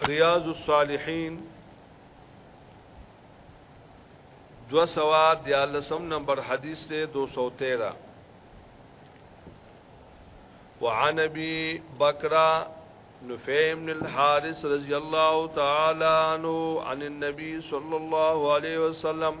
ریاض الصالحین دو سوا دیالسم نمبر حدیث تے دو سو تیرہ وعن ابی بکرہ نفیم بن الحارث رضی اللہ تعالی عنہ عن النبی صلی اللہ علیہ وسلم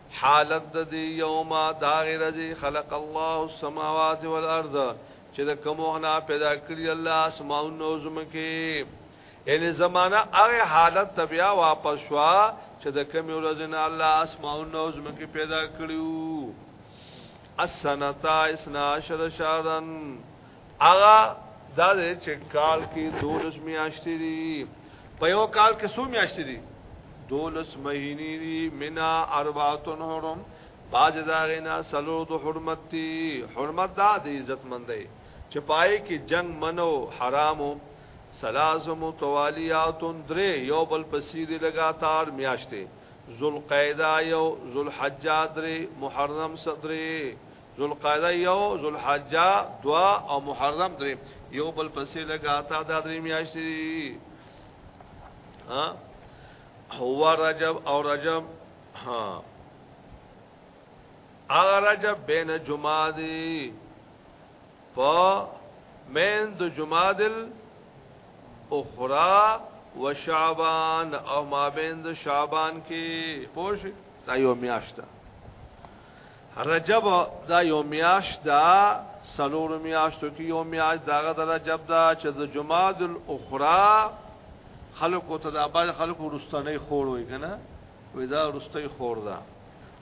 حالت د دې یوم دا غرضی خلق الله السماوات والارض چې د کومغنا پیدا کړی الله اسماون او زمکه یعنی زمانہ هغه حالت تبیا واپس شوا چې د کوم ورځنه الله اسماون او زمکه پیدا کړیو السنتا اسنا عشر شهرن هغه دا دی چې کال کې دولس میاشتې دي په یو کال کې څو میاشتې دي دولس مهینې دي منا اربعتن حرم باج دا غینا سلو د حرمت دي حرمت دا د عزت مند دی چې پای کې جنگ منو حرامو سلاس متوالیاتن درې یو بل پسې دي لګاتار میاشتې ذوالقعده یو ذوالحجه درې محرم صدرې ذوالقعده یو ذوالحجه دوا او محرم درې یو بل پسې لګا تا دا درې میاشتې ها هو رجب او رجب ها اغه رجب بین جمادی په مین د جمادل اخرى وشعبان او ما بین د شعبان کې پوش دا یو میاشت رجب دا یو میاش دا سلور میاشتو کې یو میاش داغه د رجب دا چې د جماد الاخرى خلکو ته د اباج خلکو رستنې خور وي کنه وې دا رستې خور ده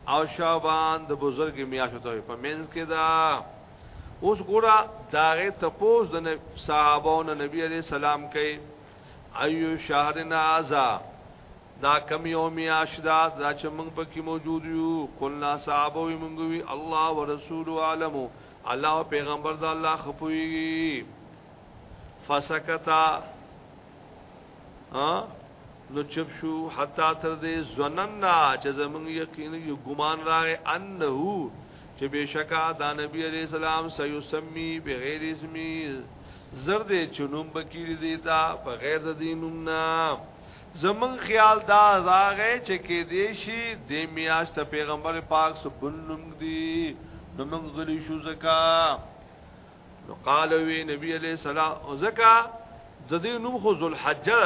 او شعبان د بزرګ میاشتو ته په منځ کې دا اوس ګوره داغه تپوس د صحابو نه نبی عليه السلام کوي ایو شهرنا ازا دا کم یو میاش دا دا چې موږ پکې موجود یو قلنا صحابه وي موږ وی الله ورسول عالم الله پیغمبر دا الله خپوي فسکتا ها نو چپ شو حتا تر دې زننا چې زمون یقین یو ګمان راغی انه چې بشکا دا نبی علیہ السلام سيسمي بغیر اسمي زر دې چونوم بکیری دیتا بغیر د دینوم نه زمون خیال دا راغې چې کې دې شي د میاشت پیغمبر پاک سبن نوم دی نو موږ غلی شو زکا نو قال وی نبی علیہ السلام زکا د دې نوم خو ذوالحجه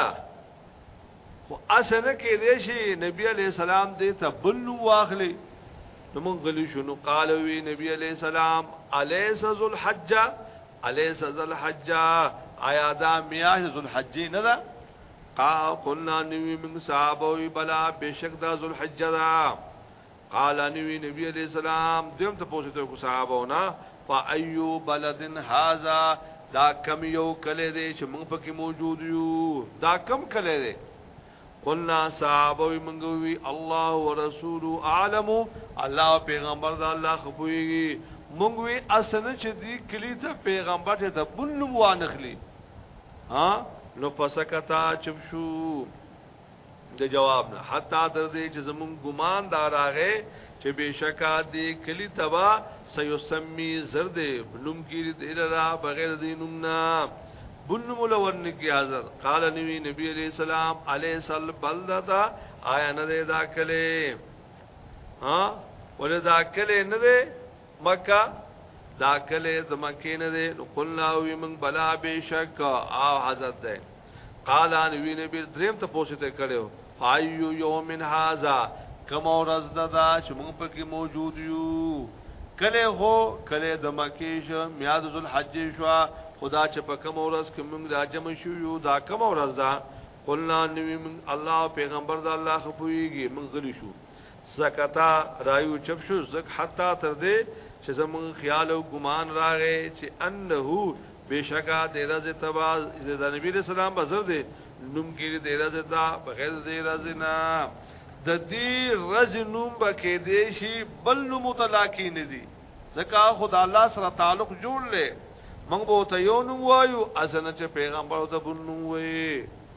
خو اسنه کې دې شي نبی علی السلام دې ته بل واخلې نو مونږ غلی شو نو قال وی نبی علی السلام الیس ذل حج الیس ذل حج آیا دا میاه ذل حج نه ده قا قلنا نوی من صحابه بلا بشک دا ذل حج ده قال نبی نبی علیہ السلام دیم ته پوښتنه کو صحابه نا فایو بلدن هاذا دا کم یو کله دی چې موږ پکې موجود یو دا کم کله دی قلنا صحابه منګوي الله ورسول اعلم الله پیغمبر دا الله خپويږي منګوي اسنه چې دی کلی ته پیغمبر ته د بنو وانخلي ها نو پسکتا چپ شو د جواب نه حتا تر دې چې زمون ګمان دا راغې چې بشکا دې کلی تبا سيسمي زرد بنوم کې دې لرا بغیر دې نوم نه بنوم لورن کې حاضر قال نبی نبی عليه السلام عليه سل بلدتا آیا نه دې دا کله ها ولې دا کله نه دې مکه دا کله د مکه نه دې قلنا وي من بلا بشکا او حضرت ده قال ان وی نبی دریم ته پوښتنه کړو فایو یوم هاذا کوم ورځ ده دا چې موږ پکې موجود یو کله هو کله د مکه شو میاد ذل حج شو خدا چې په کوم ورځ کې موږ د جمع شو یو دا کوم ورځ ده قلنا نبی الله پیغمبر دا الله خپويږي موږ غلی شو سکتا رایو چپ شو زک حتا تر دې چې زمون خیال او ګمان راغې چې انه بشکا د رز تبا د نبی رسول الله بزر دې نوم کې د رز تا بغیر د رز نه د دې رز نوم به کې دې شي بل نو متلاقی نه دي ځکه خدای الله سره تعلق جوړ لې موږ به ته یو نوم وایو ازنه چې پیغمبر ته بل نوم وایي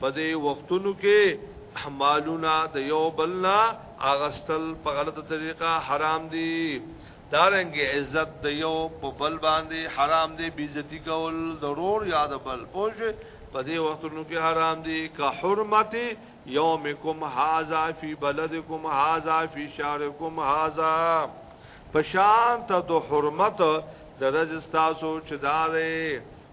په دې وختونو کې مالونه د یو بل نه اغستل په غلطه طریقه حرام دي دارنګ عزت د یو په بل باندې حرام دي بیزتی کول ضرور یاد بل پوج په دې وختونو کې حرام دي که حرمت یومکم هاذا فی بلدکم هاذا فی شارکم هاذا پشان ته د حرمت درز تاسو چدارې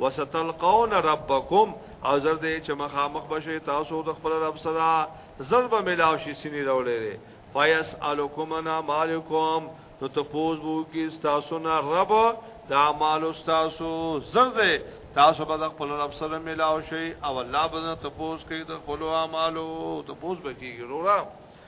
وستلقون ربکم او زر دې چې مخامخ بشي تاسو د خپل رب سره ضرب ملاو شي سینې راولې فیس الکمنا مالکم نو تپوز وو کی تاسو نه رب دا مال تاسو زر دې تاسو به خپل رب سره ملاو شي او الله به تپوز کوي د خپل اعمالو تپوز بکیږي وروړه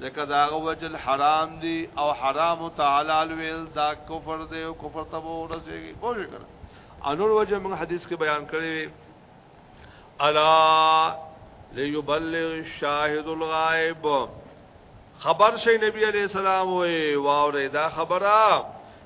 ځکه دا هغه وجل حرام دي او حرام تعالی ویل دا کفر دی او کفر ته ورسېږي پوه شئ کنه انور وجه موږ حدیث کې بیان کړی الا ليبلغ الشاهد الغائب خبر شي نبی عليه السلام وي واوري دا خبره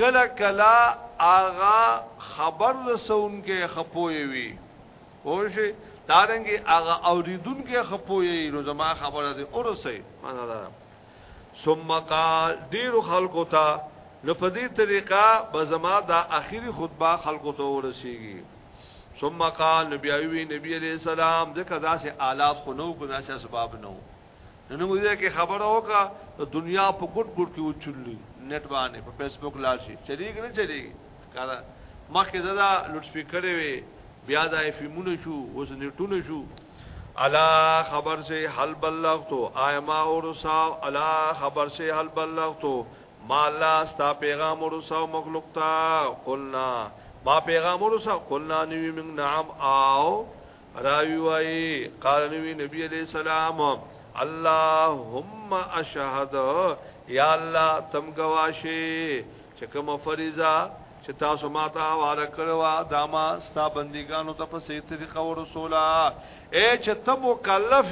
کله کله آغا خبر رسون کې خپوي وي پوه دارنګي هغه اوریدون کې خپوي نو زما خبره دې اورسي معنا دا ثم قال ډیر خلکو ته نو په دې طریقه به زما دا اخیری خطبه خلکو ته ورسیږي ثم قال نبی ایوی نبی علیہ السلام دغه داسې آلات خو نو کو داسې اسباب نو نن موږ دې کې خبره وکړه د دنیا په ګډ ګډ کې وچولې نت باندې په فیسبوک لاشي چلیږي نه چلیږي کارا مخکې زدا لوډ سپیکر وي بیا د ایفیمونه شو اوس نیټونه شو الا خبر سے حل بلغتو آیما اورسا الا خبر سے حل بلغتو ما لا ستا پیغام اورسا مخلوق تا قلنا ما پیغام اورسا قلنا نیو من نعم آو راوی وای قال نبی نبی علیہ السلام اللهم اشهد یا الله تم گواشه چې کوم فریضه چې تاسو ما ته حواله کړو دا ما ستا بندګانو ته په سي طریقه او رسولا اے چې ته مکلف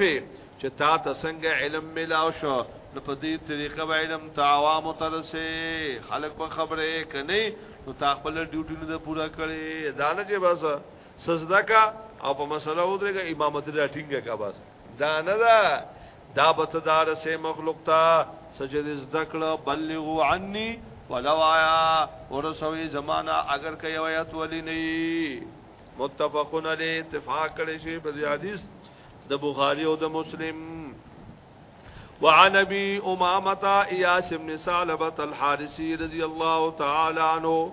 چې تا ته څنګه علم ملاو شو نو په دې طریقه به علم تعوام ترسه خلق په خبره کني نو تا خپل ډیوټي نه پورا کړي دا نه چې بس سجده کا او په مسله ودرېګه امامت را ټینګه کا بس دا نه دا دا بتدار سه مخلوق تا سجد زدکړه بلغو عني ولو آیا ورسوي زمانہ اگر کوي آیات ولي نه متفقون علی اتفاق کړي شی په حدیث د بخاری او د مسلم وعن ابي امامه اياس بن ثعلبه الحارثي رضي الله تعالى عنه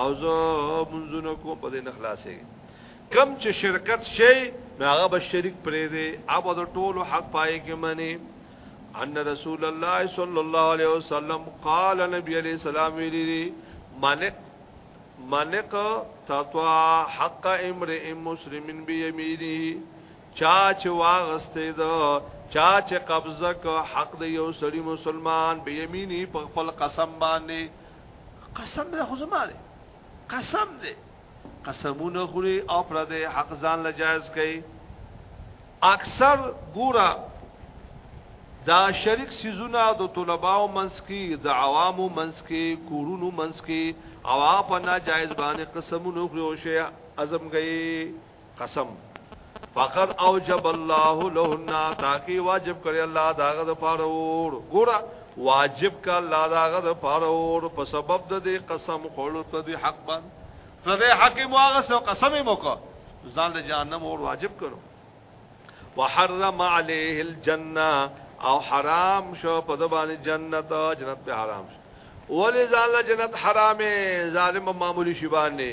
او زه منځونه کوم په دې نخلاصې کم چې شرکت شي هغه به شریک پرې دی اب د ټولو حق پای کې منی ان رسول الله صلی الله علیه وسلم قال نبی علیہ السلام ویلی منق منق تطوا حق امرئ مسلم بیمینه چا چې واغستې ده چا چې قبضه کو حق د یو سړي مسلمان بیمینه په خپل قسم باندې قسم به خو زما دی قسم دی قسمونه خوري او پر دې حق ځان له جائز کوي اکثر ګورا دا شریک سيزونه د طلباو منس کی د عوامو منس کی کورونو منس کی او په ناجایز باندې قسمونه خوري او شی ازم گئی قسم فقد اوجب الله له النار تاکي واجب کړی الله داغه د پاره ور ګورا واجب کا الله داغه د پاره ور په سبب د دې قسم خور ته دې حق باندې پردې حاکم واغه سو قسم مو کو ځان د جهنم اور واجب کړو وحرم عليه الجنه او حرام شو په دبانې جنت جنت په حرام شو ولې ځان جنت حرامه ظالم معمولی شی باندې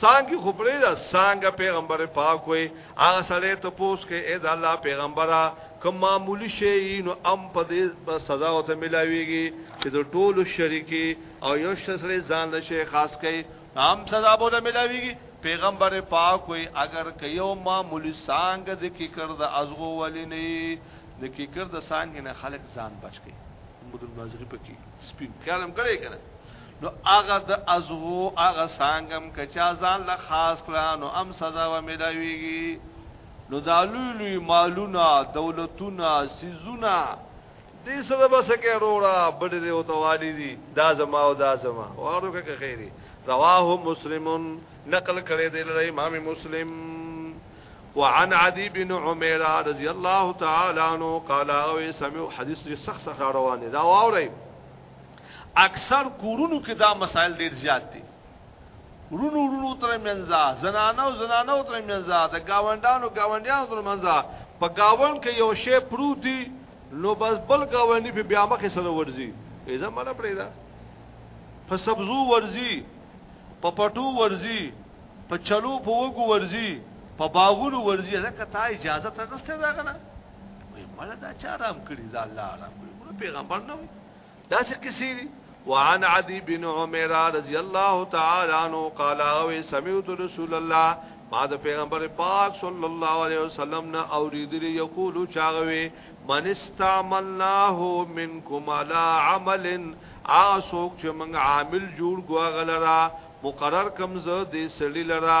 سانګي خو پرې دا سانګه پیغمبر پاک وي هغه سره ته پوس کې اې دا الله پیغمبره کوم معمولی شي نو ام په دې سزا او ته ملاويږي چې د ټولو شریکي او یو شسره ځان له شي خاص کوي عام سزا به ته ملاويږي پیغمبر پاک وي اگر کيو معمولی سانګه د کی کړ د ازغو ولې نه د کی کړ د سانګ نه خلق ځان بچ کی مدن مازری پکې سپین کلم کړي کنه نو هغه د ازغو هغه سانګم کچا ځان له خاص کړه نو ام سزا و ملاويږي نو دا لوی لوی مالونه دولتونه سيزونه دې سره بس کې وروړه بډ دې او توالي دي دا زما او دا زما وارو کې خیري رواه مسلمون نقل کړي دې له امام مسلم وعن عدي بن عمير رضي الله تعالى عنه قال او سمعوا حديث سخ سخ روان دا واوري اکثر کورونو کې دا مسائل ډیر زیات دي رونو رونو تر منځه زنانه او زنانه تر منځه د گاونډانو گاونډیانو تر منځه په گاوند کې یو شی پروتي نو بس بل گاوندی په بیا مخه سره ورزي ایزه مله پرې دا په سبزو ورزي په پټو ورزي په چلو په وګو ورزي په باغونو ورزي ځکه تا اجازه ته غسته دا کنه وای مړه دا چا آرام کړی ځا الله آرام کړی ګوره پیغمبر نه وای دا څه کسی دی وعن عدي بن عمر رضی الله تعالی عنہ قال او سمعت رسول الله ما د پیغمبر پاک صلی الله علیه وسلم نه اوریدلی یقول چاغوي من استعملناه منکم علی عمل اسوک چې موږ عامل جوړ ګوغلرا مقرر کم زه دې سړی لرا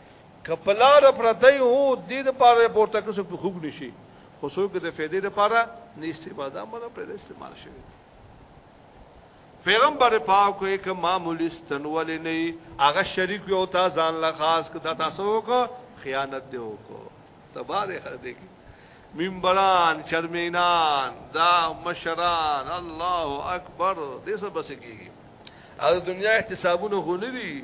کپلار پرته هو د دې لپاره پورته کسو په خوګ نشي خو څوک د فائدې لپاره نه استفاده مله پر استعمال شوی پیغمبر پاک کوئی که معمولی ستنول نه هغه شریک یو تا ځان له خاص کته تاسو کو خیانت دی وکړو تبار خر دی منبران چرمینان دا مشران الله اکبر دې څه بس کیږي او دنیا احتسابونه غونړي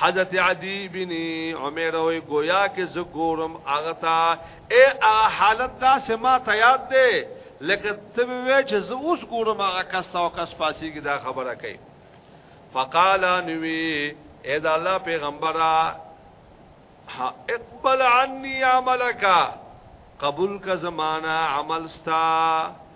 حضرت عدی بن عمر وی گویا کې زګورم اغتا اے هغه حالت دا سما ته یاد دی لکه ته وی چې زه اوس ګورم هغه کس او کس پاسي کې دا خبره کوي فقال نوی اے دا الله پیغمبره اقبل عني عملک قبول کا زمانہ عمل ستا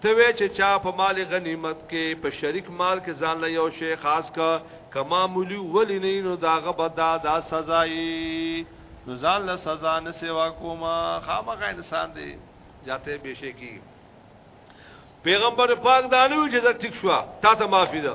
ته وې چې چا په مال غنیمت کې په شریک مال کې ځان له یو شی خاص کا کما مولي ولې نه نو داغه بدا دا سزای نو ځان له سزا نه سیوا کوما خامخ انسان دی جاته بشکی پیغمبر پاک دانو چې زه ټیک شو تا ته معافی ده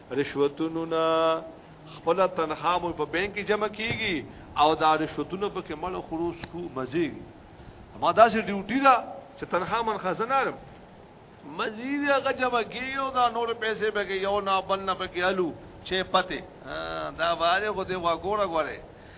رشوتونو نه خپل تنخواه مو په بانک کې جمع کیږي او دا رشوتونو په کې مړ خروج کو مزي ما دا چې ډیوټي دا چې تنخواه من خزانه رم مزید هغه جمع کیږي او دا نور پیسې به کې یو نه بل نه به کې الو چې پته دا واره خو دې وګوره غوړې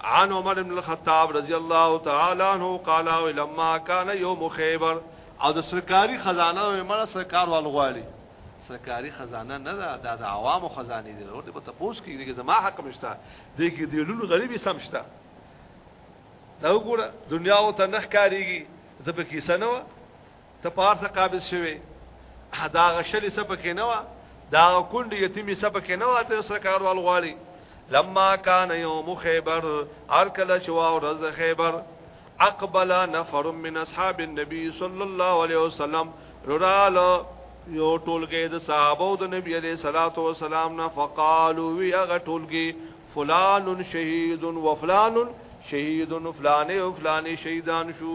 عن عمر بن الخطاب رضی الله تعالی عنہ قال لما كان يوم خيبر او د سرکاري خزانه او مړه سرکار والغوالي سرکاري خزانه نه ده دا د عوامو خزانه دي ورته په تپوس کې دي زما حق مشته دي کې دي لول غریبي سمشته دا وګوره دنیا او ته نخ کاریږي زه په کیسه نه ته پارسه قابض شوی دا غشلی سپکه نه و دا کونډ یتیمی سپکه نه و ته سرکار وال غواړي لما کان یوم خیبر ارکل شوا ورځ خیبر اقبل نفر من اصحاب النبي صلى الله عليه وسلم رال یو ټولګه د صحابه او د نبی عليه صلوات و سلام نه فقالو وی هغه ټولګه فلان شهید و فلان شهید و فلان و فلان شهیدان شو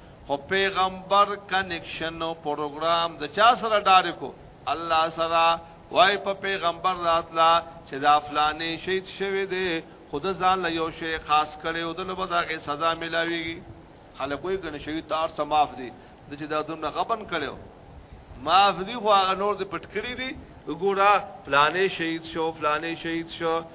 خو پیغمبر کنکشن او پروګرام د چا سره ډاریکو الله سره وای په پیغمبر راتلا چې دا فلانه شهید شوی دی خود ځان له یو شی خاص کړي او د لبداغه سزا ملاويږي خلک وي ګنې شهید تار څه معاف دي د چې دا دومره غبن کړو معاف دي خو هغه نور دې پټ کړی دي وګوره فلانه شهید شو فلانه شهید شو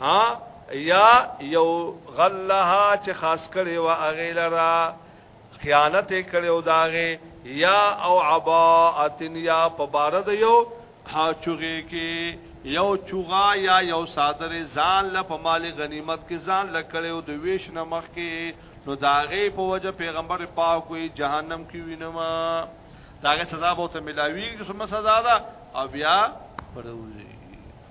ها یا یو غلها چې خاص کړي وا اغه لرا خیانت کړي او داغه یا او عباءتن یا په بار د یو ها چوغي کې یو چوغا یا یو صادره ځان له په مال غنیمت کې ځان لکړي او د ویش نمخ کې نو داغه په وجه پیغمبر پاک وي جهنم کې وینما داغه سزا به ته ملاوي کومه سزا ده او بیا پروي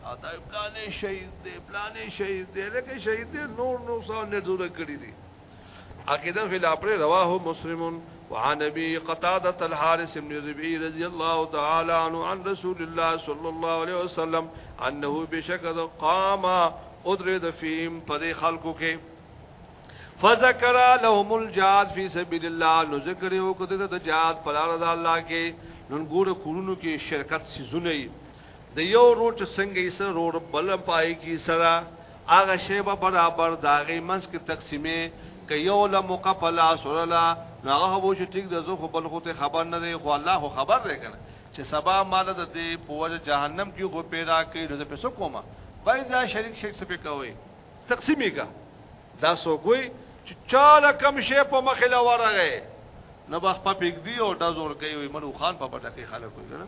او دا پلانې شهید دی پلانې شهید دی لکه شهید دی نور نو څو نه جوړ کړی دی عقیده خلاف پر رواه مسلم وعن ابي قتاده الحارث بن ربيع رضي الله تعالى عنه عن رسول الله صلى الله عليه وسلم انه بشكد قام ادرد فيهم پد خلقو کې فذكر لهم الجهاد في سبيل الله نو ذکر یو کده د جهاد په لار د الله کې نن ګوره کورونو کې شرکت سيزونه د یو روټ څنګه یې سره روړ بل پای کی سره هغه شی به برابر دا غي منس کې تقسیمې ک یو له مقفل اسرلا نو هغه وو چې ټیک د زو خو بل خو ته خبر نه دی خو الله خو خبر دی کنه چې سبا مال د دې پوج جهنم کې خو پیدا کړي نو زه پیسو کومه وای دا شریک شیک څه کوي تقسیمې کا دا سو کوی چې چاله کم شی په مخه لورغه نو بخ په پګ دی او د زور کوي منو خان په پټه کې خلک وي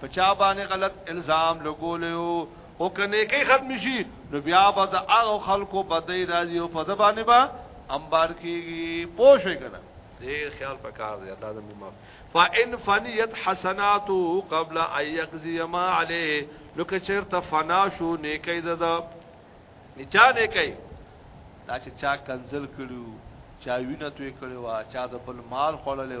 په چا باندې غلط الزام لګولیو او کنه کې ختم شي نو بیا به د هغه خلکو بدای راځي او په ځبانه با انبار کیږي پوښې کنه دې خیال پکار دی الله دې مو فان فنیت حسناتو قبل ان یقضی ما علیه نو که چیرته فنا شو نیکي ده دا چا نیکي دا چې چا کنزل کړو چا وینه توې کړو چا د بل مال خړلې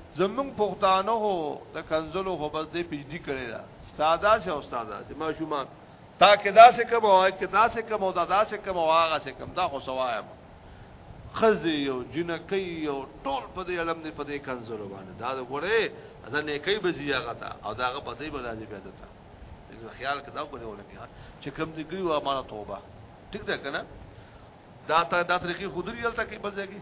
زمون پښتانه هو د کنزلو هو بس دې پیجدي کړی دا استادا سه استادا سه ما شومان تا کې دا سه کوم او کې دا سه کوم او دا دا سه کوم او هغه سه کوم دا خو سوایم خزي یو جنکی یو ټول په دې علم دې په دې کنزلو باندې دا وګوره دا نه کوي بزیه غتا او داغه په دې باندې پیدا تا خیال کدا کوله ولګیا چې کم دې ګری و امانه توبه ټیک ده کنه دا تا دا طریقې خودري یلته کې بځږي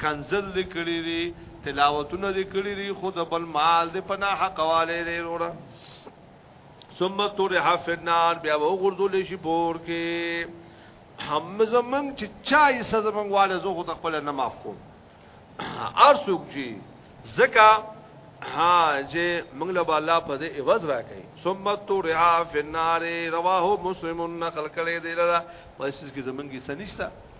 کنزل دې کړی دی تلاوتونه دې کړی دی خو د بل مال دې پنا حق والے دی وروړه ثم طرح فی النار بیا وګرځول شي پور کې هم زمون چې چا یې سزمن واله زه خو خپل نه معاف کوم ارسوک جی زکا ها چې موږ له الله په دې عوض راکړي ثم طرح فی النار رواه مسلم نقل کړي دی لره پس کې زمونږه سنشتہ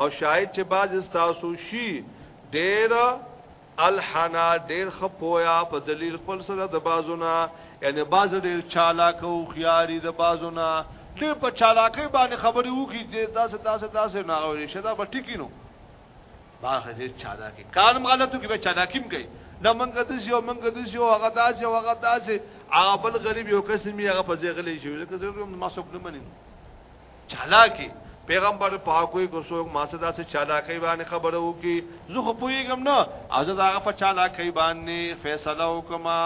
او شاید چې باز تاسو شي ډیر الحنا ډیر خپویا په دلیل خپل سره د بازونه یعنی باز ډیر چالاک او خياري د بازونه ډیر په چالاکۍ باندې خبرې وکړي چې تاسو تاسو تاسو نه اوري شدا به ټکینو باغ دې چالاکي کارم غلطو کې به چالاکیم کوي دا منګه د یو منګه د یو هغه داسې او هغه داسې عابل غریب یو قسم یې هغه په ځای غلې شي ځکه زه ما څوک نه منم چالاکی پیغمبر پاک وي کو څوک ما صدا سي چالاکی باندې خبره وکي زه خو پويګم نه او زه هغه په چالاکی باندې فیصله وکما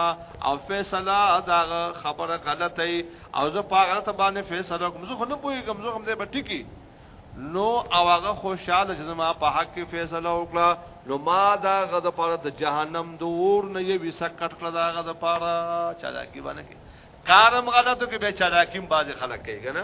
او فیصله دا خبره غلطه او زه په هغه باندې فیصله کوم زه خو نه پويګم زه هم دې بټکی نو او هغه خوشاله چې ما په حق کې فیصله وکړه نو ما دا غد پر د جهنم د اور نه یې وسه کټ کړه دا غد پر چالاکی باندې کارم غلطو کې به چالاکیم باز خلک کوي کنه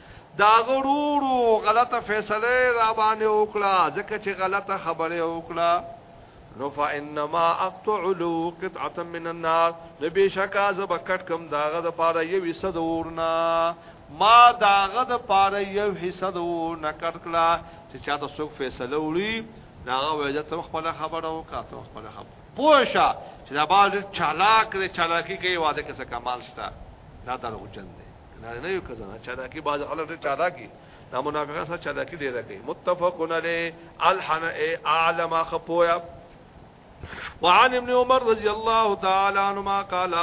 دا غرورو غلطه فیصله را باندې وکړه ځکه چې غلطه خبره وکړه نو فانما اقطع له قطعه من النار نبي شکا زب کټ کم داغه د پاره یو حصہ د ورنا ما داغه د پاره یو حصہ د ورنا کټ کلا چې چاته څوک فیصله وړي داغه وجه ته خپل خبره وکړه ته خپل خبره پوښه چې دا باز چالاک دی چالاکی کوي واده کې څه کمال شته دا دروغجن دی نه نه یو کزنه چا دا کی باز خلک ته چا دا کی دا منافقان سره چا دا کی ډیر کوي متفقون علی الحن اعلم خپویا وعن ابن عمر رضی الله تعالی عنهما قال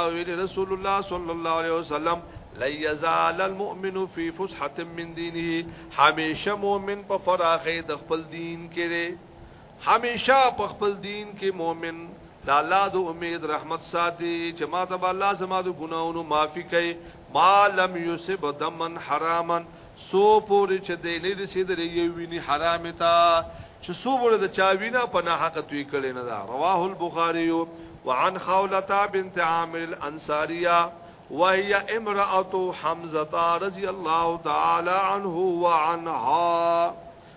رسول الله صلی الله علیه وسلم ليزال المؤمن في فسحه من دينه همیشه مؤمن په فراخه د خپل دین کې همیشه په خپل دین کې مؤمن د الله د امید رحمت ساتي چې ما ته الله زما د ګناونو معافي کوي ما لم یصب دمن حراما سو پوری چې دې نه رسیدلې یو ویني حرام تا چې سو بوله د چا وینا په نه حق توې کړي نه دا رواه البخاری وعن خوله بنت عامر الانصاریه وهي امراه حمزه رضی الله تعالی عنه وعنها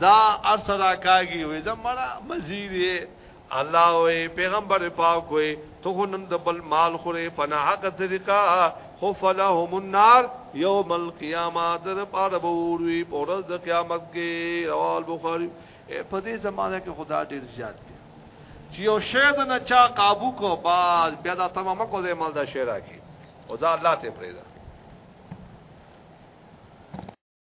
دا ارسدا کاږي وې دا مړه مزیر الله وې پیغمبر پاک وې تو نن د بل مال خورې پنا حق طریقہ خو فلهم النار یوم القیامه در پاره وروي پورز د قیامت کې رواه بخاری په دې زمانه کې خدا ډیر زیات دی چې یو شی د نه چا قابو کو باز بیا دا تمامه کو دې مال دا شی راکی او دا الله ته پرېږده